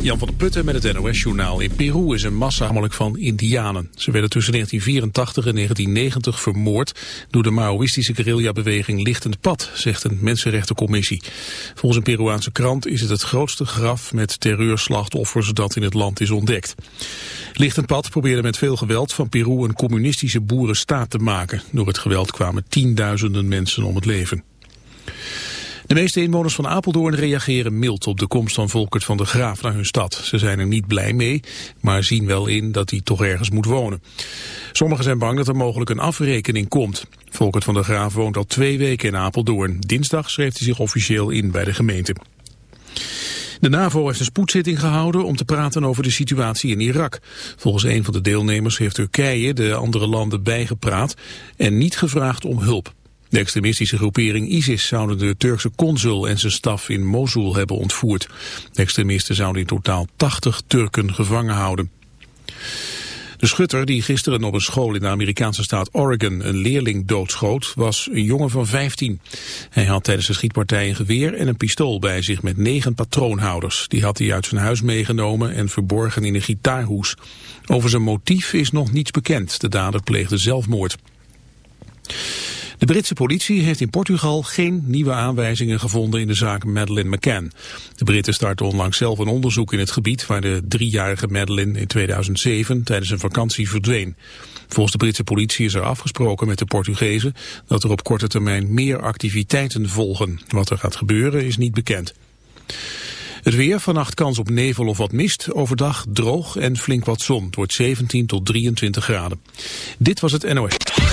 Jan van der Putten met het NOS-journaal. In Peru is een massa van indianen. Ze werden tussen 1984 en 1990 vermoord door de Maoïstische guerrillabeweging Lichtend Pad, zegt een mensenrechtencommissie. Volgens een Peruaanse krant is het het grootste graf met terreurslachtoffers dat in het land is ontdekt. Lichtend Pad probeerde met veel geweld van Peru een communistische boerenstaat te maken. Door het geweld kwamen tienduizenden mensen om het leven. De meeste inwoners van Apeldoorn reageren mild op de komst van Volkert van der Graaf naar hun stad. Ze zijn er niet blij mee, maar zien wel in dat hij toch ergens moet wonen. Sommigen zijn bang dat er mogelijk een afrekening komt. Volkert van der Graaf woont al twee weken in Apeldoorn. Dinsdag schreef hij zich officieel in bij de gemeente. De NAVO heeft een spoedzitting gehouden om te praten over de situatie in Irak. Volgens een van de deelnemers heeft Turkije de andere landen bijgepraat en niet gevraagd om hulp. De extremistische groepering ISIS zouden de Turkse consul en zijn staf in Mosul hebben ontvoerd. De extremisten zouden in totaal 80 Turken gevangen houden. De schutter die gisteren op een school in de Amerikaanse staat Oregon een leerling doodschoot was een jongen van 15. Hij had tijdens de schietpartij een geweer en een pistool bij zich met negen patroonhouders. Die had hij uit zijn huis meegenomen en verborgen in een gitaarhoes. Over zijn motief is nog niets bekend. De dader pleegde zelfmoord. De Britse politie heeft in Portugal geen nieuwe aanwijzingen gevonden in de zaak Madeleine McCann. De Britten starten onlangs zelf een onderzoek in het gebied waar de driejarige Madeleine in 2007 tijdens een vakantie verdween. Volgens de Britse politie is er afgesproken met de Portugezen dat er op korte termijn meer activiteiten volgen. Wat er gaat gebeuren is niet bekend. Het weer, vannacht kans op nevel of wat mist. Overdag droog en flink wat zon. Het wordt 17 tot 23 graden. Dit was het NOS.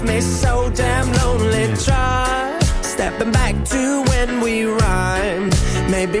left me so damn lonely. Try stepping back to when we rhymed. Maybe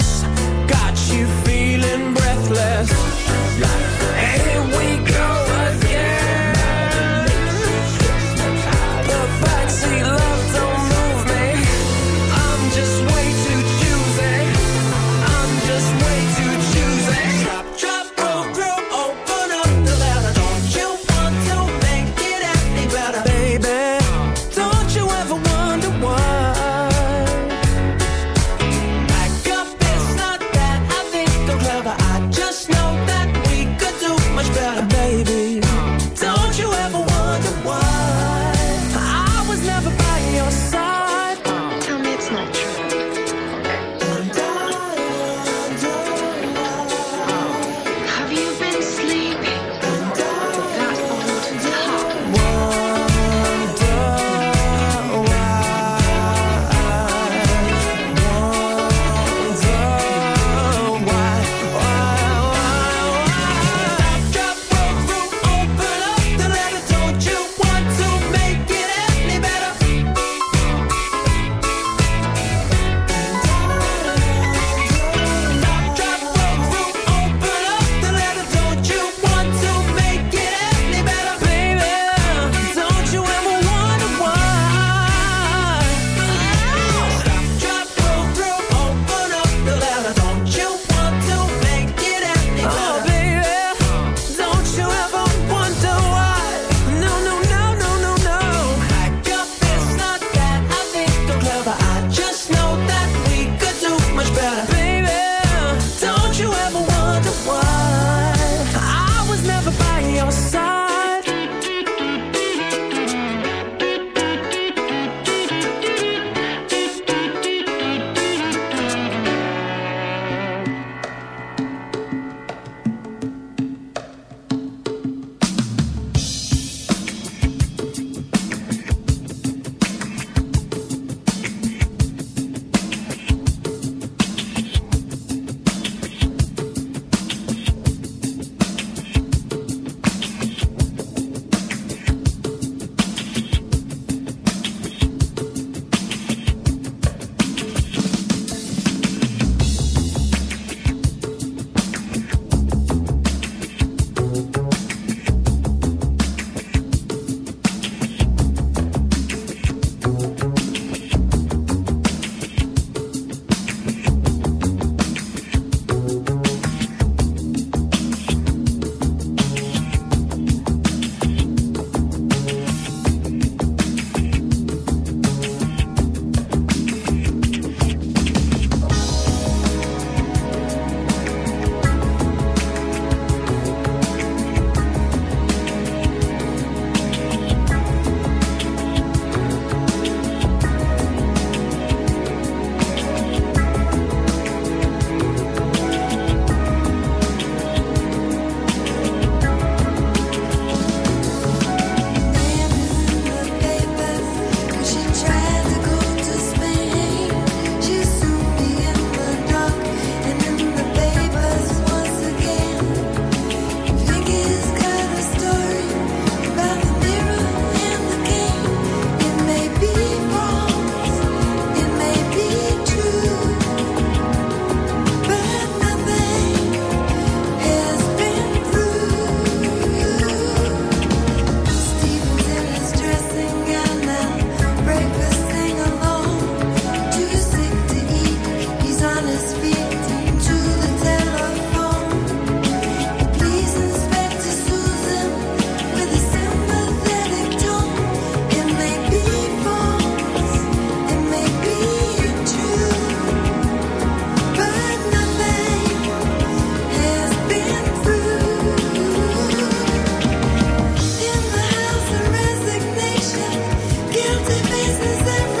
Fancy faces everywhere.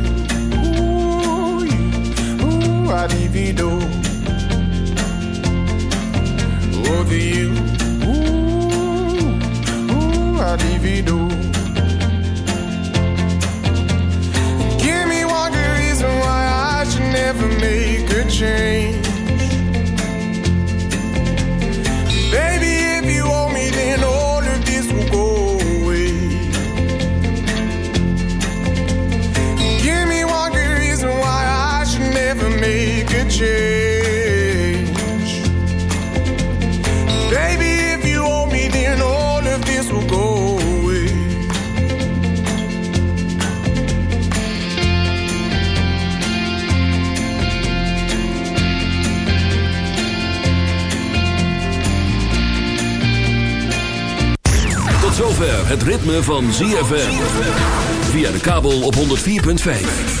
I divido. Over you, ooh, ooh, I divido. Give me one good reason why I should never make a change. Change. Baby, if you owe me, then all of this will go away. Tot zover het ritme van ZFM. Via de kabel op 104.5.